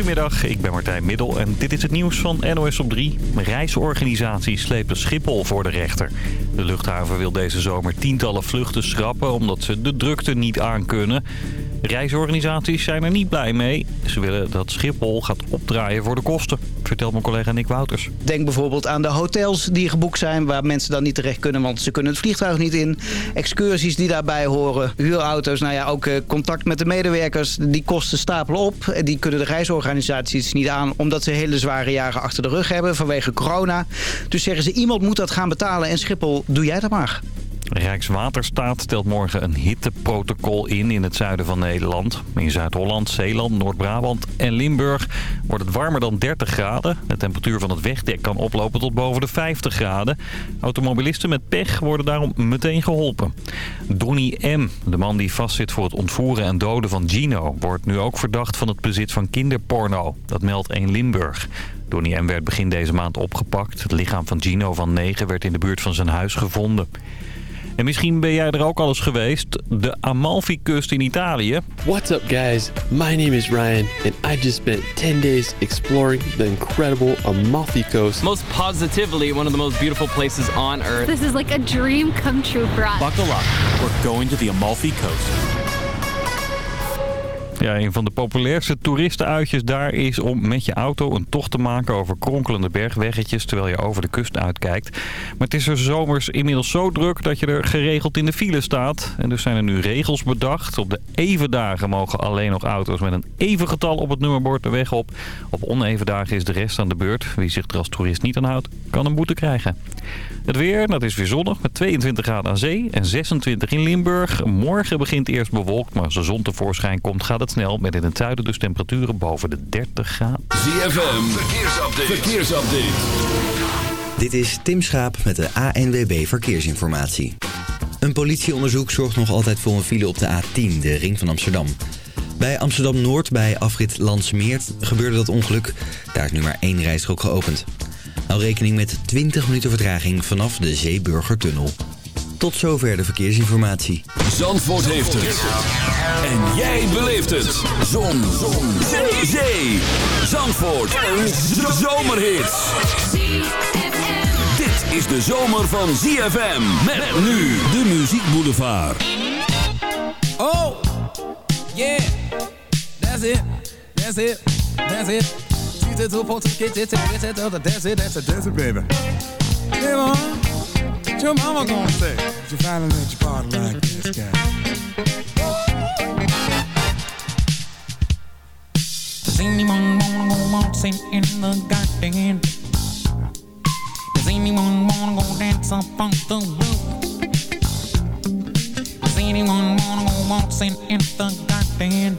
Goedemiddag, ik ben Martijn Middel en dit is het nieuws van NOS op 3. Reisorganisaties slepen Schiphol voor de rechter. De luchthaven wil deze zomer tientallen vluchten schrappen omdat ze de drukte niet aankunnen. Reisorganisaties zijn er niet blij mee. Ze willen dat Schiphol gaat opdraaien voor de kosten, vertelt mijn collega Nick Wouters. Denk bijvoorbeeld aan de hotels die geboekt zijn... waar mensen dan niet terecht kunnen, want ze kunnen het vliegtuig niet in. Excursies die daarbij horen. Huurauto's, nou ja, ook eh, contact met de medewerkers. Die kosten stapelen op. Die kunnen de reisorganisaties niet aan... omdat ze hele zware jaren achter de rug hebben vanwege corona. Dus zeggen ze, iemand moet dat gaan betalen en Schiphol, doe jij dat maar. Rijkswaterstaat stelt morgen een hitteprotocol in in het zuiden van Nederland. In Zuid-Holland, Zeeland, Noord-Brabant en Limburg wordt het warmer dan 30 graden. De temperatuur van het wegdek kan oplopen tot boven de 50 graden. Automobilisten met pech worden daarom meteen geholpen. Donny M., de man die vastzit voor het ontvoeren en doden van Gino... wordt nu ook verdacht van het bezit van kinderporno. Dat meldt 1 Limburg. Donny M. werd begin deze maand opgepakt. Het lichaam van Gino van 9 werd in de buurt van zijn huis gevonden. En misschien ben jij er ook al eens geweest. De Amalfi-kust in Italië. What's up guys? My name is Ryan and I just spent 10 days exploring the incredible Amalfi Coast. Most positively one of the most beautiful places on earth. This is like a dream come true for us. Buckle up. We're going to the Amalfi Coast. Ja, een van de populairste toeristenuitjes daar is om met je auto een tocht te maken over kronkelende bergweggetjes terwijl je over de kust uitkijkt. Maar het is er zomers inmiddels zo druk dat je er geregeld in de file staat. En dus zijn er nu regels bedacht. Op de even dagen mogen alleen nog auto's met een even getal op het nummerbord de weg op. Op oneven dagen is de rest aan de beurt. Wie zich er als toerist niet aan houdt, kan een boete krijgen. Het weer, dat is weer zonnig met 22 graden aan zee en 26 in Limburg. Morgen begint eerst bewolkt, maar als de zon tevoorschijn komt gaat het snel. Met in het zuiden dus temperaturen boven de 30 graden. ZFM, verkeersupdate. verkeersupdate. Dit is Tim Schaap met de ANWB Verkeersinformatie. Een politieonderzoek zorgt nog altijd voor een file op de A10, de ring van Amsterdam. Bij Amsterdam-Noord, bij afrit Landsmeert, gebeurde dat ongeluk. Daar is nu maar één rijstrook geopend. Hou rekening met 20 minuten vertraging vanaf de Zeeburgertunnel. Tot zover de verkeersinformatie. Zandvoort heeft het. En jij beleeft het. Zon. Zon. Zee. Zee. Zandvoort. Een zomerhit. Dit is de zomer van ZFM. Met nu de Muziek Boulevard. Oh, yeah. That's it. That's it. That's it. She's a two get it, get it, that's it, that's it, that's it, baby. Hey, mom. What your mama gonna say? If you finally let your party like this guy. Does anyone wanna go waltzing in the garden? Does anyone wanna go dance up on the roof? Does anyone wanna go waltzing in the garden?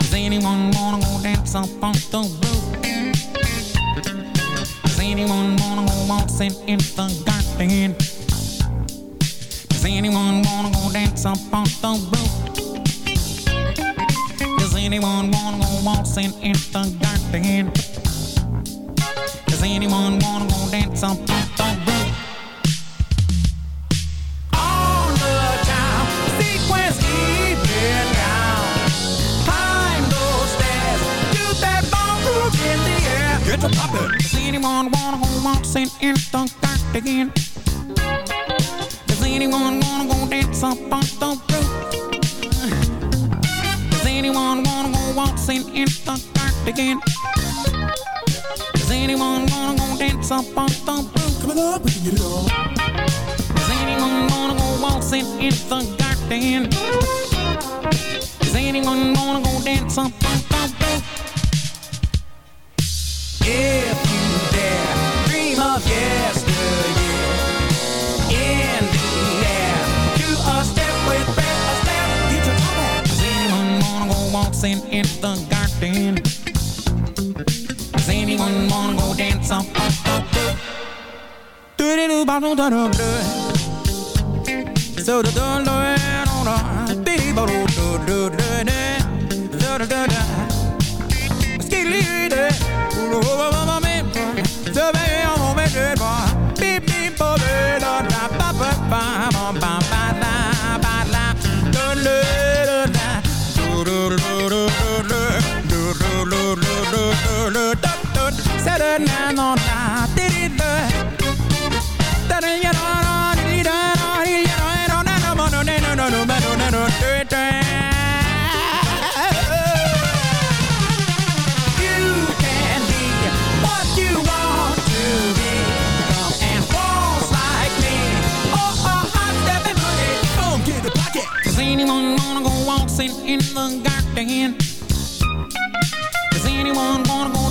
Does anyone wanna go dance up on the roof? Does anyone wanna waltzing in the garden? Does anyone wanna go dance up on the roof? Does anyone wanna go waltzing in the garden? Does anyone wanna go dance up on the roof? On the time, sequence even down. Climb those stairs, do that ballroom in the air. Get to poppin'. Does anyone wanna waltzing in the garden? Does anyone wanna go dance up on the roof? Does anyone wanna go waltzing in the garden? Does anyone wanna go dance up on the roof? Coming up, we can get it on. Does anyone wanna go waltzing in the garden? Does anyone wanna go dance up on the roof? If waltzing in the garden? Does anyone wanna go dance on the? Do do do ba. So do do do do do. Dee ba do do do do do. Do do do Saturday on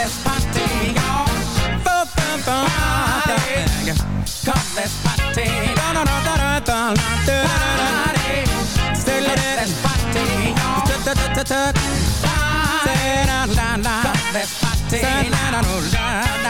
let's party, y'all. Party. Come, let's party. Da da da da da da da Party. Let's party, y'all. Da da da da da. da. Come, let's party. da da da da da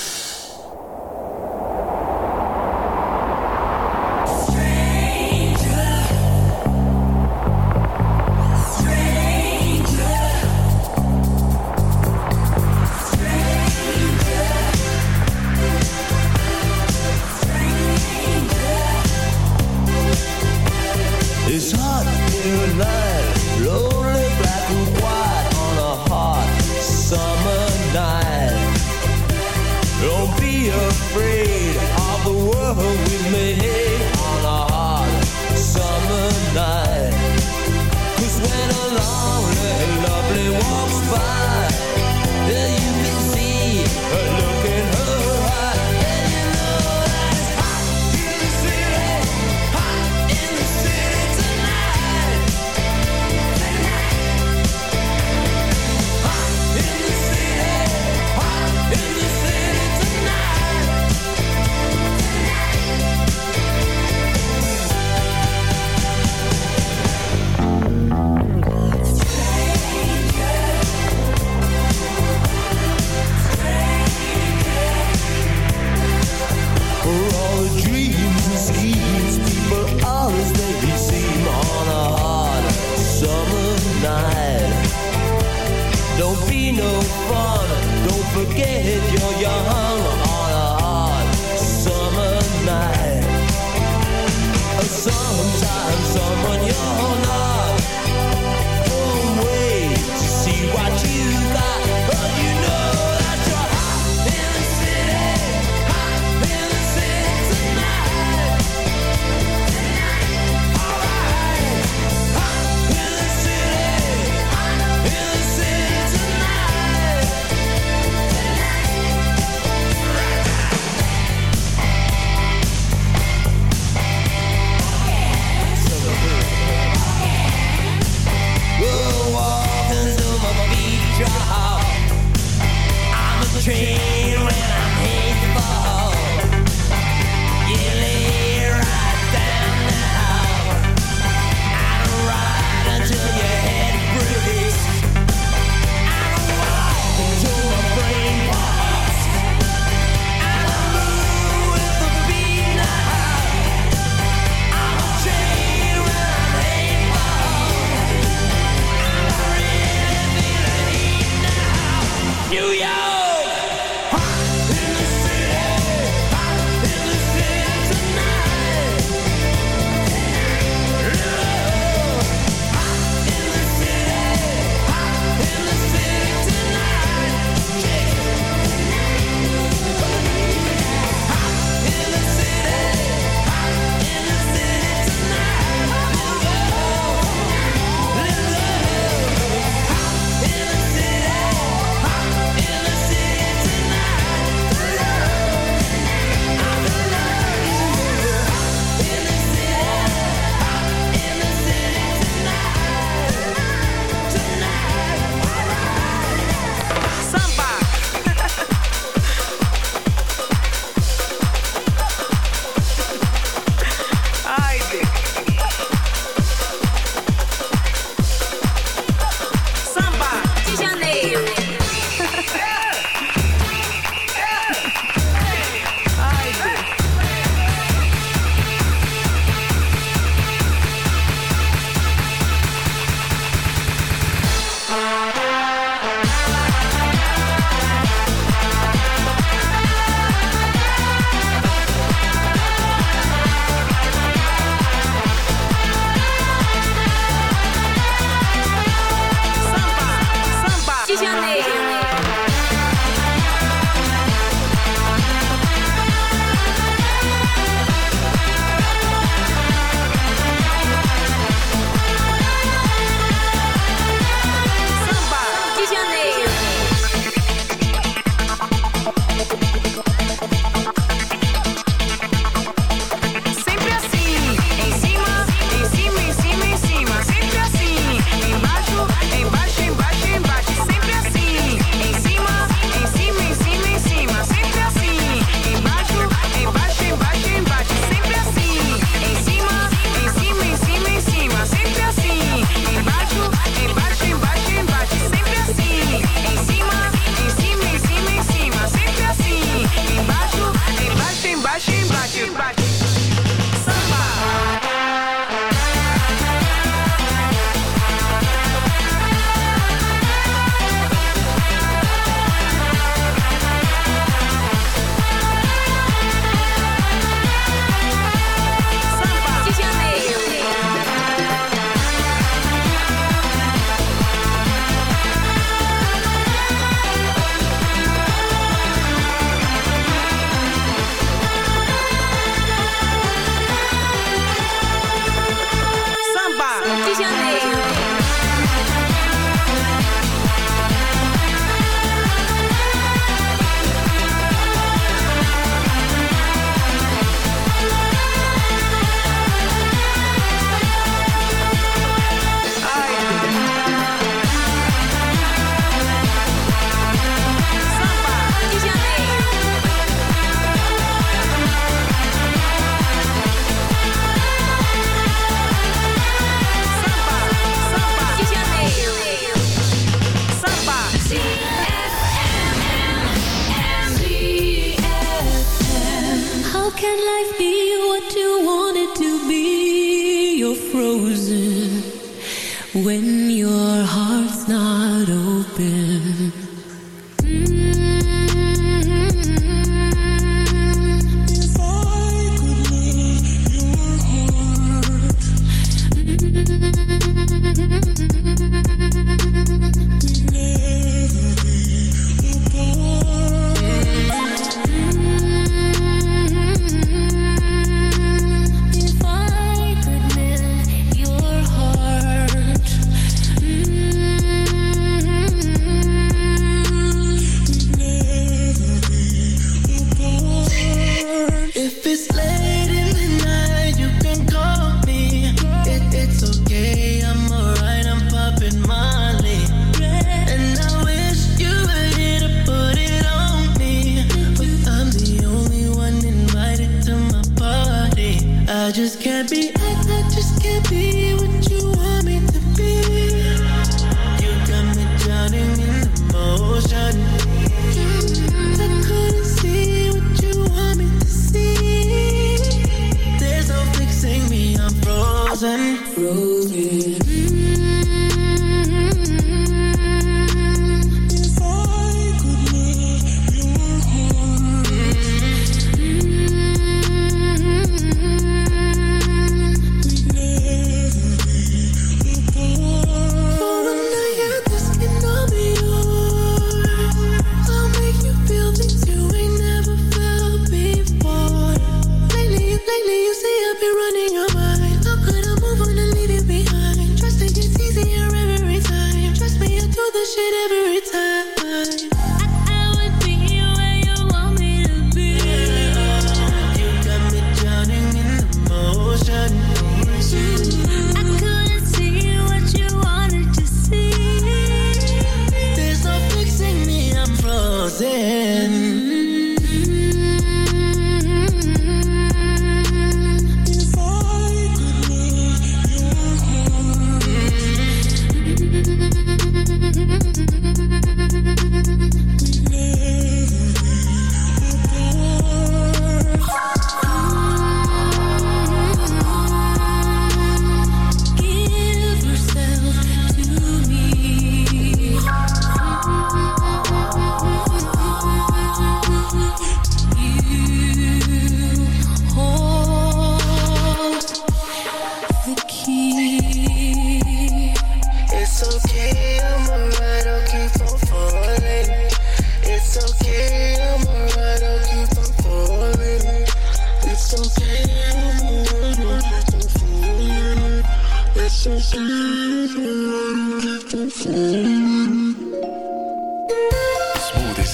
Smoothest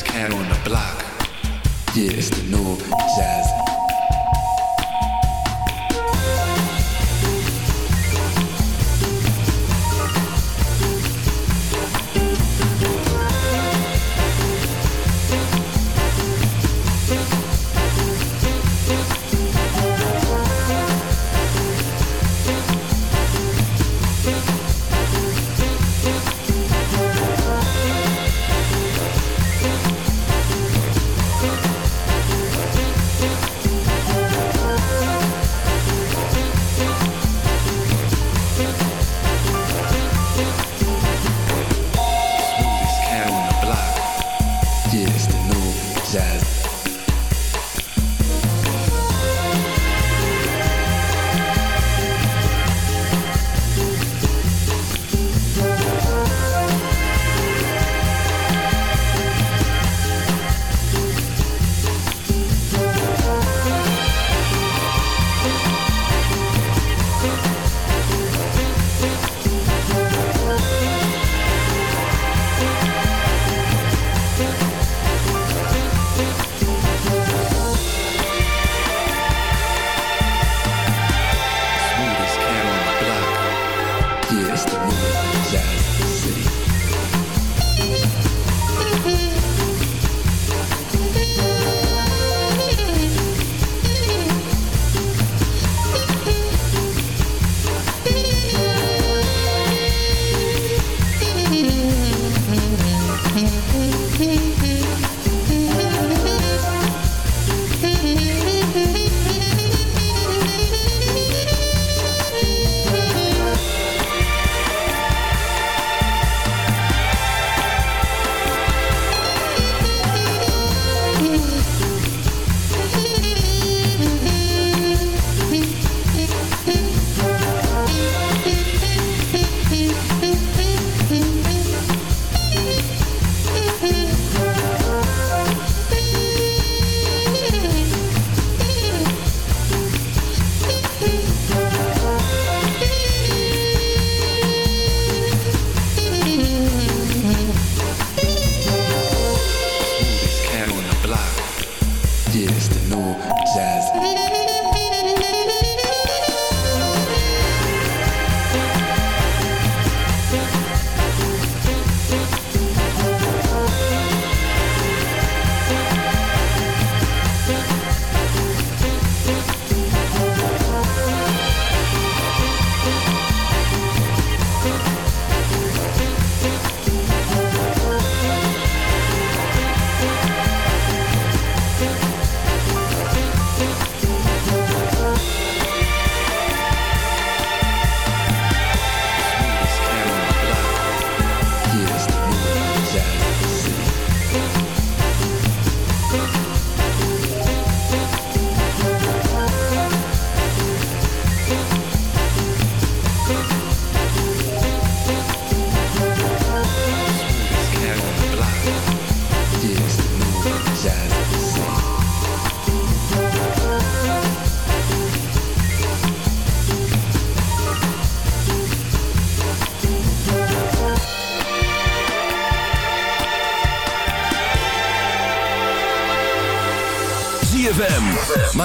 cat on the block. Yeah, it's the new Jazz.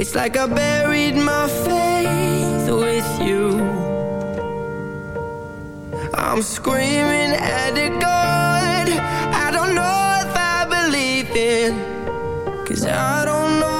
It's like I buried my faith with you. I'm screaming at a God I don't know if I believe in. Cause I don't know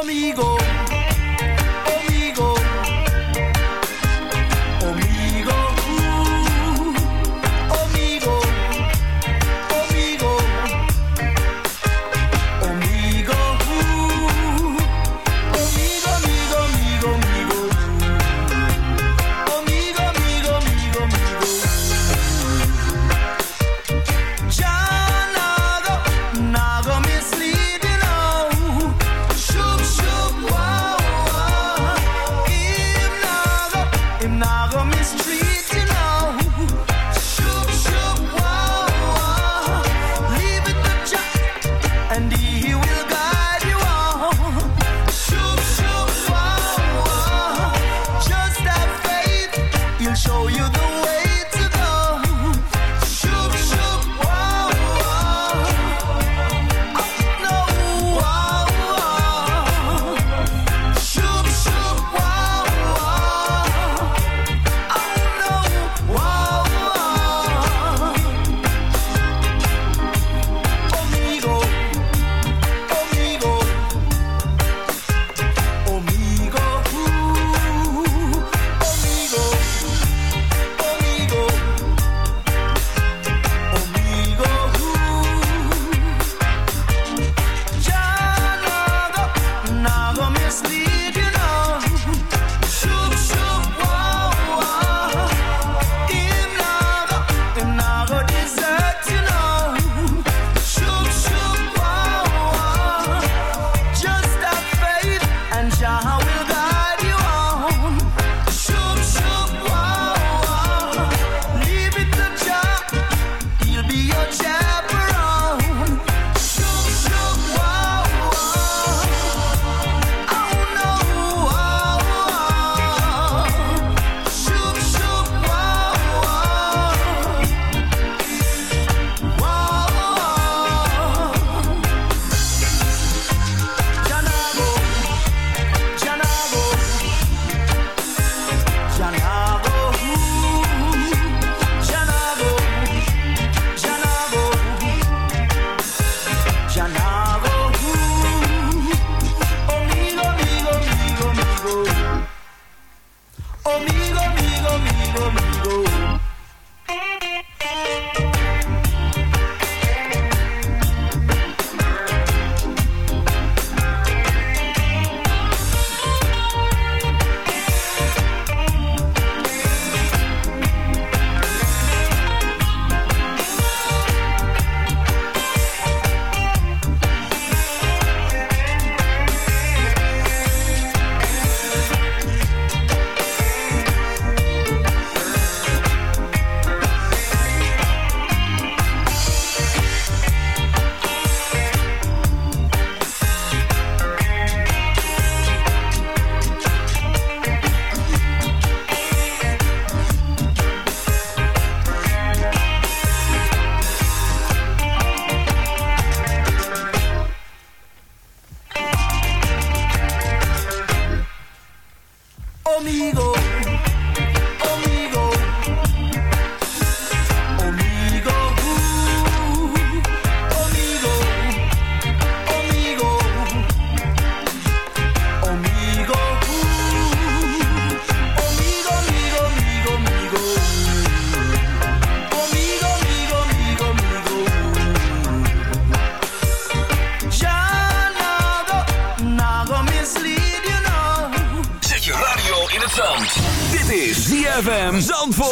conmigo.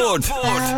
Zandvoort.